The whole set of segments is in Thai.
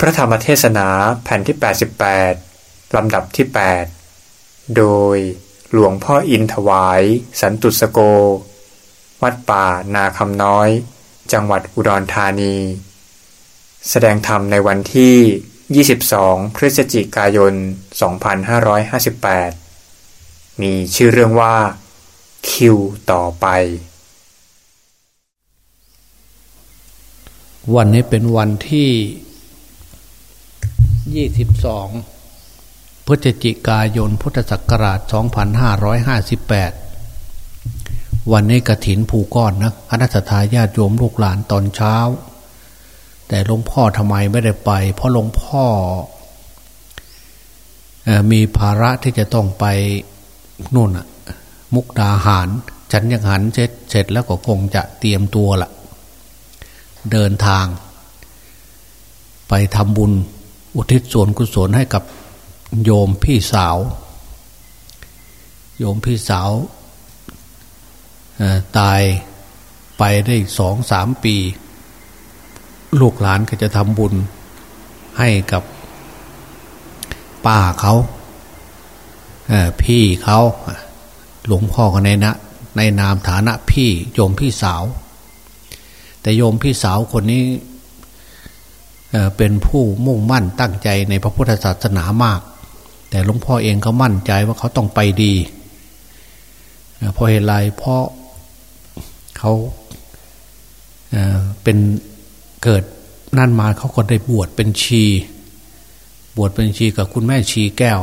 พระธรรมเทศนาแผ่นที่ 88 ลำดับที่ 8 โดยหลวงพ่ออินถวาย สันตุสโก วัดป่านาคำน้อย จังหวัดอุดรธานี แสดงธรรมในวันที่ 22 พฤศจิกายน 2558 มีชื่อเรื่องว่า คิวต่อไป วันนี้เป็นวันที่ ยี่สิบสองพฤศจิกายนพุทธศักราช 2558 วันนี้กระถินผูก้อนนะคณะทาญาติโยมลูกหลานตอนเช้า แต่หลวงพ่อทำไมไม่ได้ไป เพราะหลวงพ่อมีภาระที่จะต้องไปนู่นอะมุกดาหาร ฉันยังหันเสร็จเสร็จแล้วก็คงจะเตรียมตัวละเดินทาง ไปทำบุญ อุทิศส่วนกุศลให้กับโยมพี่สาว โยมพี่สาวตายไปได้สองสามปี ลูกหลานก็จะทำบุญให้กับป้าเขาพี่เขาหลวงพ่อก็ในนะในนามฐานะพี่โยมพี่สาว แต่โยมพี่สาวคนนี้ เป็นผู้มุ่งมั่นตั้งใจในพระพุทธศาสนามาก แต่หลวงพ่อเองก็มั่นใจว่าเขาต้องไปดีเพราะเหตุไรเพราะเขาเป็นเกิดนั่นมาเขาก็ได้บวชเป็นชี บวชเป็นชีกับคุณแม่ชีแก้ว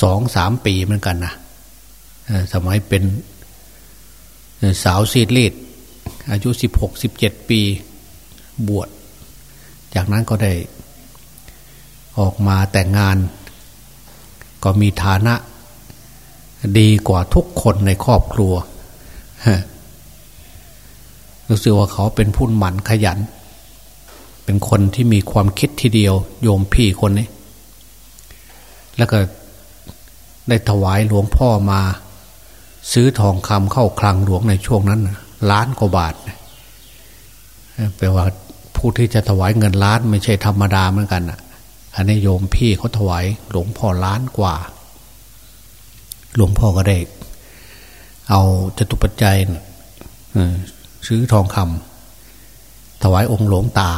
สองสามปีเหมือนกันนะสมัยเป็นสาวซีดลีดอายุสิบหกสิบเจ็ดปี บวช จากนั้นก็ได้ ออกมาแต่งงาน ก็มีฐานะ ดีกว่าทุกคนในครอบครัวรู้สึกว่าเขาเป็นผู้หมั่นขยัน เป็นคนที่มีความคิดทีเดียว โยมพี่คนนี้ แล้วก็ได้ถวายหลวงพ่อมา ซื้อทองคำเข้าคลังหลวงในช่วงนั้นล้านกว่าบาทแปลว่า ผู้ที่จะถวายเงินล้านไม่ใช่ธรรมดาเหมือนกันอะ อันนี้โยมพี่เขาถวายหลวงพ่อล้านกว่า หลวงพ่อก็ได้ เอาจตุปัจจัยซื้อทองคำถวายองค์หลวงตา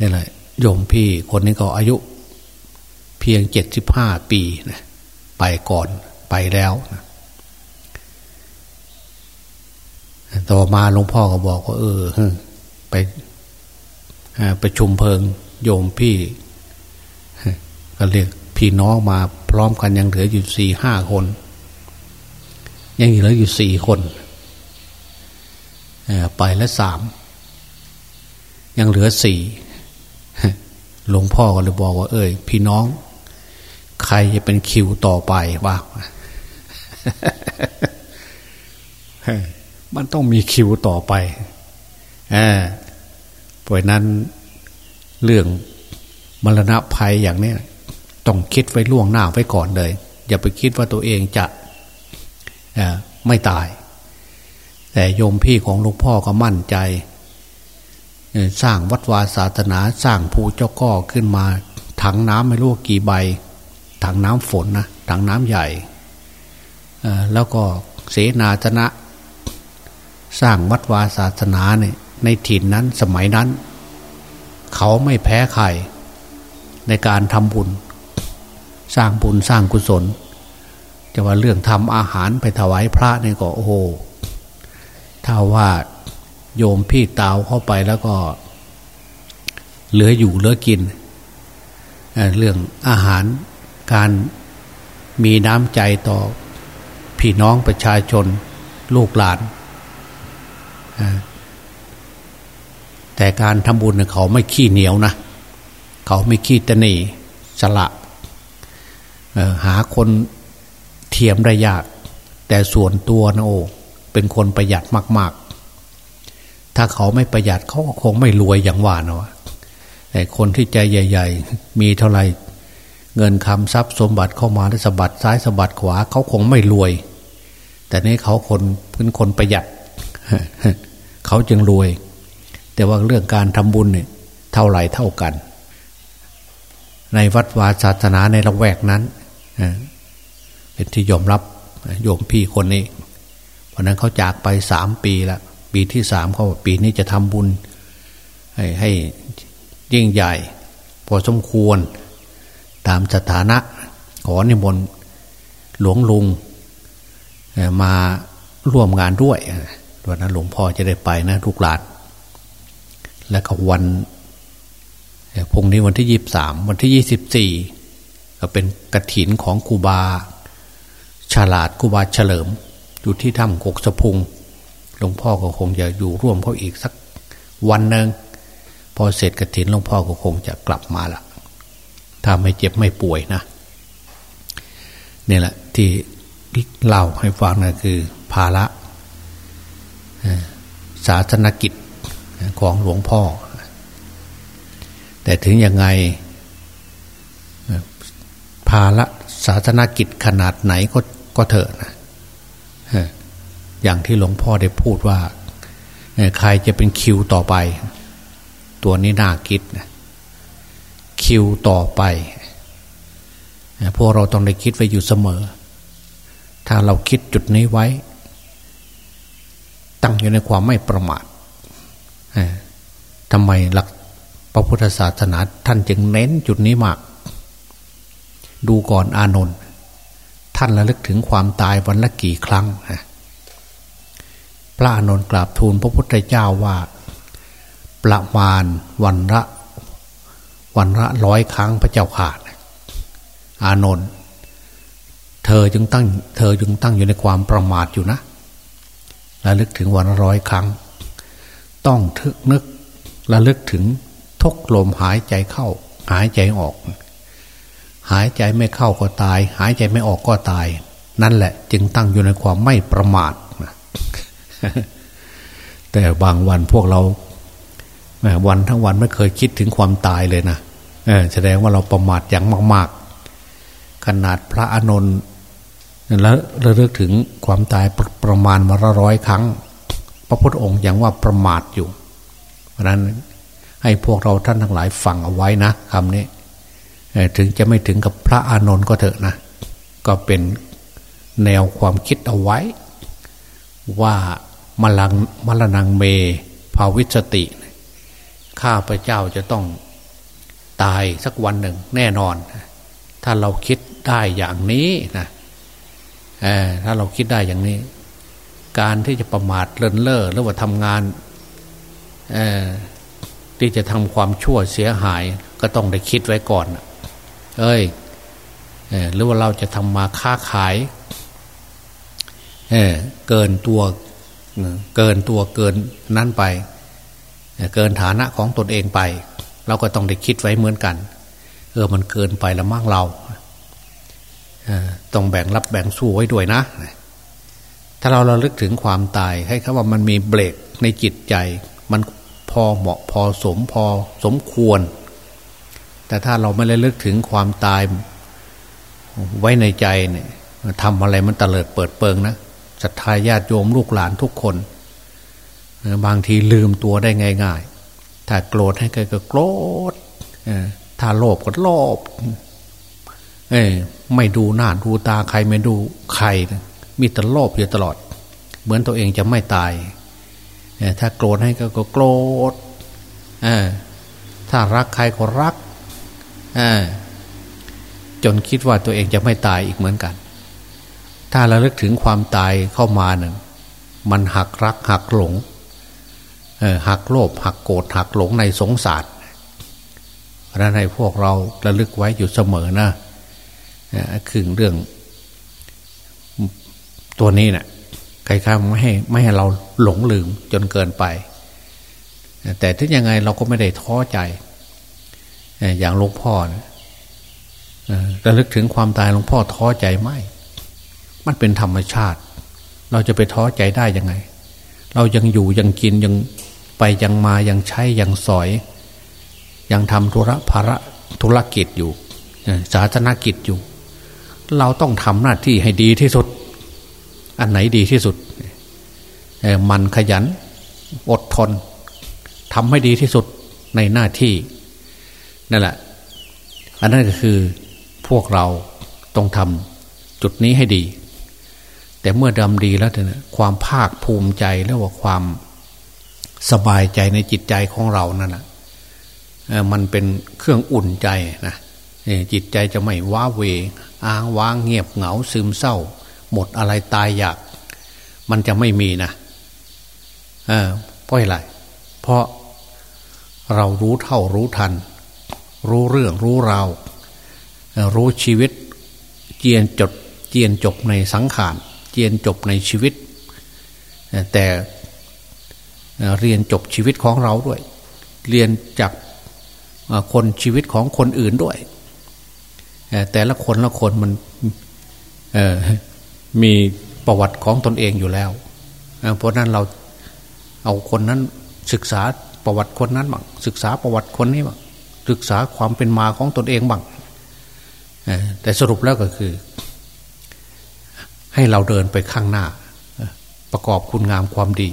นี่แหละโยมพี่คนนี้ก็อายุ เพียงเจ็ดสิบห้าปีนะไปก่อนไปแล้วนะ ต่อมาหลวงพ่อก็บอกว่าเออไปไปชุมเพลิงโยมพี่ก็เรียกพี่น้องมาพร้อมกันยังเหลืออยู่สี่ห้าคน ยังเหลืออยู่สี่คนไปแล้วสามยังเหลือสี่หลวงพ่อก็เลยบอกว่า เอ้ย พี่น้อง ใครจะเป็นคิวต่อไปบ้าง มันต้องมีคิวต่อไปอ่าเพราะนั้นเรื่องมรณะภัยอย่างนี้ต้องคิดไว้ล่วงหน้าไว้ก่อนเลย อย่าไปคิดว่าตัวเองจะไม่ตาย แต่โยมพี่ของหลวงพ่อก็มั่นใจ สร้างวัดวาศาสนาสร้างภูเจ้าก้อขึ้นมา ถังน้ำไม่รู้กี่ใบ ถังน้ำฝนนะถังน้ำใหญ่แล้วก็เสนาชนะ สร้างวัดวาศาสนาเนี่ยในถิ่นนั้นสมัยนั้น เขาไม่แพ้ใครในการทำบุญ สร้างบุญสร้างกุศล จะว่าเรื่องทำอาหารไปถวายพระนี่ก็โอ้โหถ้าว่าโยมพี่ตาวเข้าไปแล้วก็ เหลืออยู่เหลือกินเรื่องอาหารการมีน้ำใจต่อ พี่น้องประชาชน ลูกหลาน แต่การทำบุญเขาไม่ขี้เหนียวนะ เขาไม่ขี้ตนีสละหาคนเทียมได้ยาก แต่ส่วนตัวนะโอเป็นคนประหยัดมาก ๆ ถ้าเขาไม่ประหยัดเขาคงไม่รวยอย่างว่านะแต่คนที่ใจใหญ่ ๆ มีเท่าไหร่เงินคำทรัพย์สมบัติเข้ามาได้สะบัดซ้ายสะบัดขวาเขาคงไม่รวย แต่นี่เขาคนเป็นคนประหยัด เขาจึงรวยแแต่ว่าเรื่องการทำบุญเนี่ยเท่าไหร่เท่ากัน ในวัดวาศาสนาในละแวกนั้นเป็นที่ยอมรับโยมพี่คนนี้เพราะนั้นเขาจากไปสามปีละปีที่สามเขาปีนี้จะทำบุญ ให้ให้ยิ่งใหญ่ พอสมควรตามสถานะ ขอนิมนต์หลวงลุงมาร่วมงานด้วย วันนั้นหลวงพ่อจะได้ไปนะทุกหลาน และก็วันพรุ่งนี้วันที่ยี่บสามวันที่ยี่สิบสี่ก็เป็นกระถินของคูบา ฉลาดคูบาเฉลิม อยู่ที่ถ้ำกกสะพุง หลวงพ่อก็คงจะอยู่ร่วมเขาอีกสักวันหนึ่งพอเสร็จกระถินหลวงพ่อก็คงจะกลับมาละถ้าไม่เจ็บไม่ป่วยนะนี่แหละที่เล่าให้ฟังนะคือภาระ ศาสนกิจของหลวงพ่อ แต่ถึงยังไง ภาระศาสนกิจขนาดไหนก็ก็เถอะนะอย่างที่หลวงพ่อได้พูดว่า ใครจะเป็นคิวต่อไป ตัวนี้น่าคิดนะคิวต่อไป พวกเราต้องได้คิดไว้อยู่เสมอ ถ้าเราคิดจุดนี้ไว้ ตั้งอยู่ในความไม่ประมาททำไมหลักพระพุทธศาสนาท่านจึงเน้นจุดนี้มาก ดูก่อนอานนท์ท่านระลึกถึงความตายวันละกี่ครั้งพระอานนท์กราบทูลพระพุทธเจ้าว่า ประมาณวันละวันละร้อยครั้งพระเจ้าขาดอานนท์เธอจึงตั้ง เธอจึงตั้งอยู่ในความประมาทอยู่นะ ระลึกถึงวันร้อยครั้ง ต้องทึกนึกระลึกถึงทุกลมหายใจเข้า หายใจออก หายใจไม่เข้าก็ตาย หายใจไม่ออกก็ตาย นั่นแหละ จึงตั้งอยู่ในความไม่ประมาทแต่บางวันพวกเราวันทั้งวันไม่เคยคิดถึงความตายเลยนะแสดงว่าเราประมาทอย่างมาก ๆ ขนาดพระอานนท์ แล้วระลึกถึงความตายประมาณมาละร้อยครั้ง พระพุทธองค์ยังว่าประมาทอยู่ เพราะนั้นให้พวกเราท่านทั้งหลายฟังเอาไว้นะคำนี้ถึงจะไม่ถึงกับพระอานนท์ก็เถอะนะ ก็เป็นแนวความคิดเอาไว้ ว่ามลังมลนังเม ภาวิสติ ข้าพระเจ้าจะต้องตายสักวันหนึ่งแน่นอน ถ้าเราคิดได้อย่างนี้นะ ถ้าเราคิดได้อย่างนี้ การที่จะประมาทเลินเล่อหรือว่าทำงานที่จะทำความชั่วเสียหาย ก็ต้องได้คิดไว้ก่อน เอ้ยหรือว่าเราจะทำมาค้าขายเเกินตัวเกินตัวเกินนั้นไป เกินฐานะของตนเองไป เราก็ต้องได้คิดไว้เหมือนกัน เออมันเกินไปล้วมั่งเรา ต้องแบ่งรับแบ่งสู้ไว้ด้วยนะ ถ้าเราเราลึกถึงความตาย ให้คำว่ามันมีเบรกในจิตใจ มันพอเหมาะพอสมพอสมควร แต่ถ้าเราไม่ได้ลึกถึงความตายไว้ในใจเนี่ยทำอะไรมันตะเลิดเปิดเปิงนะศรัทธาญาติโยมลูกหลานทุกคน บางทีลืมตัวได้ง่าย ๆ ถ้าโกรธให้ใครก็โกรธถ้าโลภก็โลภ เอไม่ดูหน้าดูตาใครไม่ดูใคร มีแต่โลภอยู่ตลอด เหมือนตัวเองจะไม่ตายถ้าโกรธให้ก็โกรธถ้ารักใครก็รักจนคิดว่าตัวเองจะไม่ตายอีกเหมือนกัน ถ้าระลึกถึงความตายเข้ามาหนึ่งมันหักรักหักหลงหักโลภหักโกรธหักหลงในสงสารเพราะนั้นให้พวกเราระลึกไว้อยู่เสมอนะ คือเรื่อง ตัวนี้นะ่ยใครๆไม่ให้ไม่ให้เราหลงลืมจนเกินไป แต่ถึงยังไงเราก็ไม่ได้ท้อใจอย่างหลวงพ่อนะระลึกถึงความตายหลวงพ่อท้อใจไหมมันเป็นธรรมชาติ เราจะไปท้อใจได้ยังไง เรายังอยู่ยังกินยังไปยังมายังใช้ยังสอย ยังทำธุระภาระธุรกิจอยู่ศาสนากิจอยู่ เราต้องทำหน้าที่ให้ดีที่สุด อันไหนดีที่สุด มันขยัน อดทนทำให้ดีที่สุดในหน้าที่นั่นแหละ อันนั้นก็คือพวกเราต้องทำจุดนี้ให้ดี แต่เมื่อดำดีแล้วเนี่ยความภาคภูมิใจแล้วว่าความสบายใจในจิตใจของเรานั่นแหะมันเป็นเครื่องอุ่นใจนะ จิตใจจะไม่ว้าเวอ้างว้างเงียบเหงาซึมเศร้า หมดอะไรตายอยาก มันจะไม่มีนะเออเพราะอะไรเพราะเรารู้เท่ารู้ทัน รู้เรื่องรู้ราวรู้ชีวิต เจียนจดเจียนจบในสังขารเจียนจบในชีวิต แต่เรียนจบชีวิตของเราด้วย เรียนจากคนชีวิตของคนอื่นด้วย แต่ละคนละคนมันมีประวัติของตนเองอยู่แล้ว เพราะนั้นเราเอาคนนั้นศึกษาประวัติคนนั้นบ้างศึกษาประวัติคนนี้บ้างศึกษาความเป็นมาของตนเองบ้างแต่สรุปแล้วก็คือ ให้เราเดินไปข้างหน้า ประกอบคุณงามความดี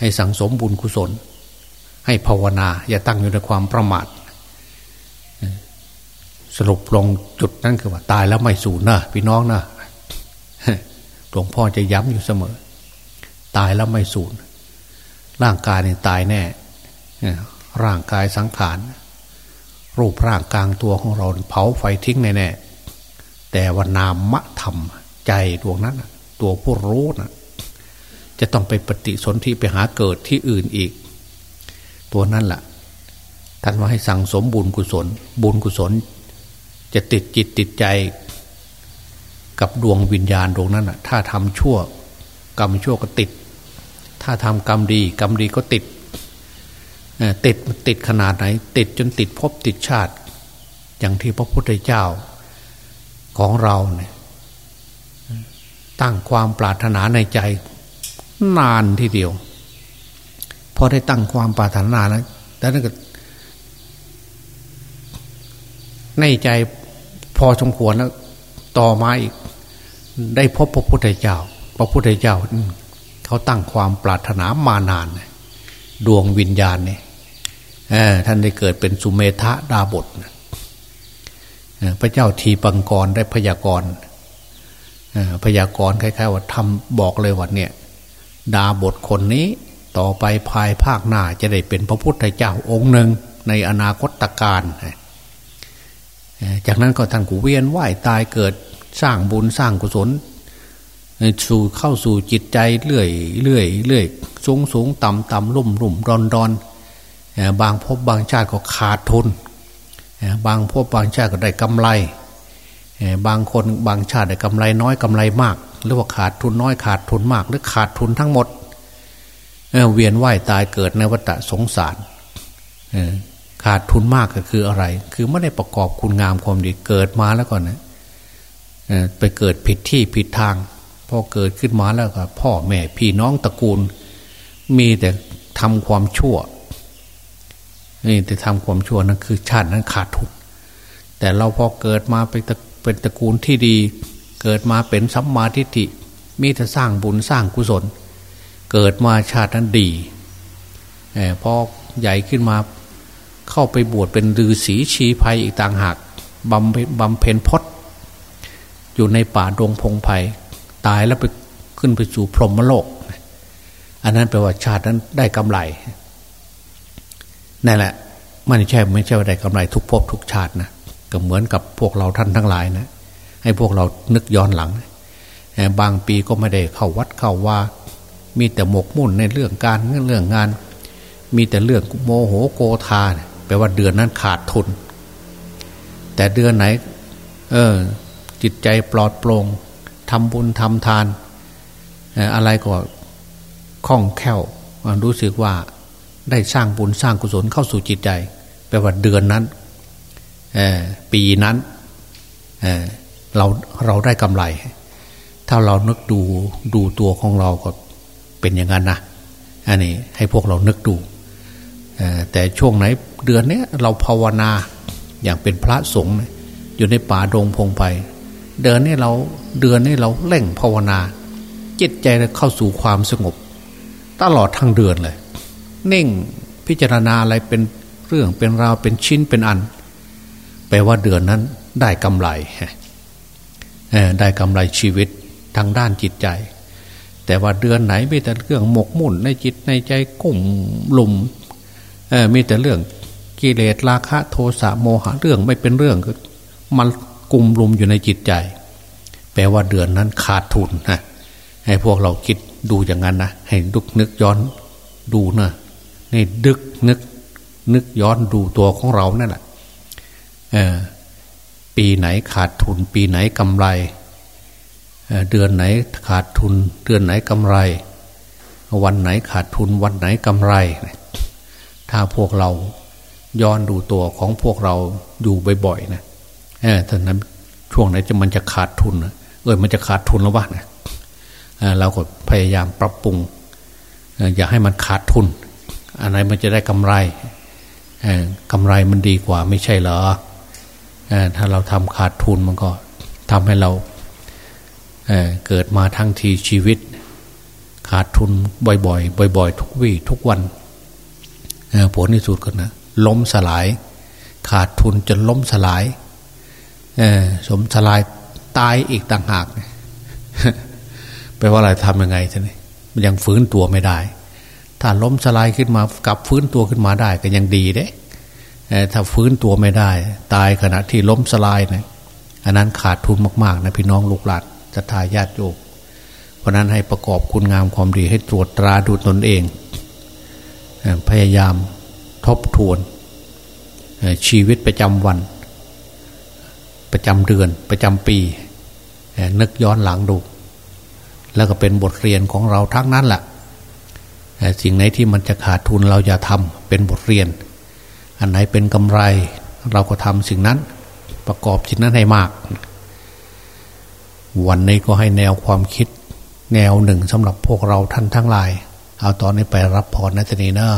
ให้สังสมบุญกุศล ให้ภาวนา อย่าตั้งอยู่ในความประมาท สรุปลงจุดนั้นคือว่า ตายแล้วไม่สูญนะพี่น้องนะหลวงพ่อจะย้ำอยู่เสมอ ตายแล้วไม่สูญร่างกายเนี่ยตายแน่ร่างกายสังขาร รูปร่างกลางตัวของเราเผาไฟทิ้งแน่แต่ว่านามธรรมใจดวงนั้นตัวผู้รู้นะจะต้องไปปฏิสนธิไปหาเกิดที่อื่นอีก ตัวนั้นแหละท่านว่าให้สั่งสมบุญกุศล บุญกุศล จะติดจิตติดใจกับดวงวิญญาณดวงนั้นอะ ถ้าทำชั่ว กรรมชั่วก็ติด ถ้าทำกรรมดี กรรมดีก็ติดติดติดขนาดไหน ติดจนติดพบติดชาติ อย่างที่พระพุทธเจ้าของเราเนี่ยตั้งความปรารถนาในใจ นานทีเดียวพอได้ตั้งความปรารถนาแล้วแล้วนั่นก็ในใจ พอสมควรแล้วต่อมาอีกได้พบพระพุทธเจ้า พระพุทธเจ้าเขาตั้งความปรารถนามานาน ดวงวิญญาณเนี่ยท่านได้เกิดเป็นสุเมธะดาบทพระเจ้าทีปังกรได้พยากรณ์พยากรณ์คล้ายๆว่าทำบอกเลยว่าเนี่ย ดาบทคนนี้ต่อไปภายภาคหน้าจะได้เป็นพระพุทธเจ้าองค์หนึ่งในอนาคตการ จากนั้นก็ท่านกูเวียนไหวตายเกิดสร้างบุญสร้างกุศลสู่เข้าสู่จิตใจเรื่อยเรื่อยเรื่อยสูงสูงต่ำต่ำลุ่มลุ่มรอนรอนบางพบบางชาติก็ขาดทุน บางพบบางชาติก็ได้กำไร บางคนบางชาติได้กำไรน้อยกำไรมาก หรือว่าขาดทุนน้อยขาดทุนมาก หรือขาดทุนทั้งหมดเเวียนว่ายตายเกิดในวัฏสงสาร ขาดทุนมากก็คืออะไร คือไม่ได้ประกอบคุณงามความดีเกิดมาแล้วก่อนนะไปเกิดผิดที่ผิดทางพอเกิดขึ้นมาแล้วก็พ่อแม่พี่น้องตระกูล มีแต่ทำความชั่วนี่แต่ทำความชั่วนั่นคือ ชาตินั้นขาดทุนแต่เราพอเกิดมาเป็นเป็นตระกูลที่ดี เกิดมาเป็นสัมมาทิฏฐิมีแต่สร้างบุญสร้างกุศล เกิดมาชาตินั้นดีพอใหญ่ขึ้นมา เข้าไปบวชเป็นฤาษีชีภัยอีกต่างหากบำบำเพ็ญพศอยู่ในป่าดงพงไพ่ตายแล้วไปขึ้นไปสู่พรหมโลก อันนั้นแปลว่าชาตินั้นได้กำไรนั่นแหละไม่ใช่ไม่ใช่ว่าได้กำไรทุกภพทุกชาตินะก็เหมือนกับพวกเราท่านทั้งหลายนะ ให้พวกเรานึกย้อนหลัง บางปีก็ไม่ได้เข้าวัดเข้าว่า มีแต่หมกมุ่นในเรื่องการเรื่องงาน มีแต่เรื่องโมโหโกธาแปลว่าเดือนนั้นขาดทุน แต่เดือนไหน เออ จิตใจปลอดโปร่งทำบุญทำทานอะไรก็คล่องแคล่วรู้สึกว่าได้สร้างบุญสร้างกุศลเข้าสู่จิตใจแปลว่าเดือนนั้นปีนั้นเเราเราได้กำไร ถ้าเรานึกดูดูตัวของเราก็เป็นอย่างนั้นนะอันนี้ให้พวกเรานึกดู แต่ช่วงไหนเดือนนี้เราภาวนาอย่างเป็นพระสงฆ์อยู่ในป่าดงพงไพ่เดือนนี้เราเดือนนี้เราเล่งภาวนา จิตใจเข้าสู่ความสงบ ตลอดทั้งเดือนเลยนิ่งพิจารณาอะไรเป็นเรื่องเป็นราวเป็นชิ้นเป็นอัน แปลว่าเดือนนั้นได้กำไรได้กำไรชีวิตทางด้านจิตใจ แต่ว่าเดือนไหนไมีแต่เรื่องหมกมุ่นในจิตในใจกุ้มลุม มีแต่เรื่องกิเลสราคะโทสะโมหะเรื่องไม่เป็นเรื่องมันกลุ่มลุมอยู่ในจิตใจ แปลว่าเดือนนั้นขาดทุนนะให้พวกเราคิดดูอย่างนั้นนะให้ดุกนึกย้อนดูนะนี่ดึกนึก นึกย้อนดูตัวของเรานั่นแหละปีไหนขาดทุน ปีไหนกำไรเดือนไหนขาดทุน เดือนไหนกำไร วันไหนขาดทุนวันไหนกำไร ถ้าพวกเราย้อนดูตัวของพวกเราอยู่บ่อยๆนะเออท่านั้นช่วงไหนจะมันจะขาดทุนเออมันจะขาดทุนแล้ววะนะเราก็พยายามปรับปรุง อย่าให้มันขาดทุน อะไรมันจะได้กำไรกำไรมันดีกว่าไม่ใช่เหรอถ้าเราทำขาดทุนมันก็ทำให้เราเเกิดมาทั้งทีชีวิต ขาดทุนบ่อยๆบ่อย ๆ ทุกวี่ทุกวัน ผลที่สุดก็นะล้มสลาย ขาดทุนจนล้มสลายสมสลายตายอีกต่างหากแปลว่าอะไรทำยังไงท่านมันยังฟื้นตัวไม่ได้ ถ้าล้มสลายขึ้นมากลับฟื้นตัวขึ้นมาได้ก็ยังดีเด้ถ้าฟื้นตัวไม่ได้ ตายขณะที่ล้มสลายเนะี่ยอันนั้นขาดทุนมากๆนะพี่น้องลูกหลานจะทายาทโยกเพราะนั้นให้ประกอบคุณงามความดีให้ตรวจตราดูตนเอง พยายามทบทวนชีวิตประจำวัน ประจำเดือนประจำปี นึกย้อนหลังดู แล้วก็เป็นบทเรียนของเราทั้งนั้นแหละสิ่งไหนที่มันจะขาดทุนเราอย่าทำเป็นบทเรียน อันไหนเป็นกำไรเราก็ทำสิ่งนั้นประกอบสิ่งนั้นให้มาก วันนี้ก็ให้แนวความคิดแนวหนึ่งสำหรับพวกเราท่านทั้งหลาย เอาตอนนี้ไปรับพรนะทีนี้เนอะ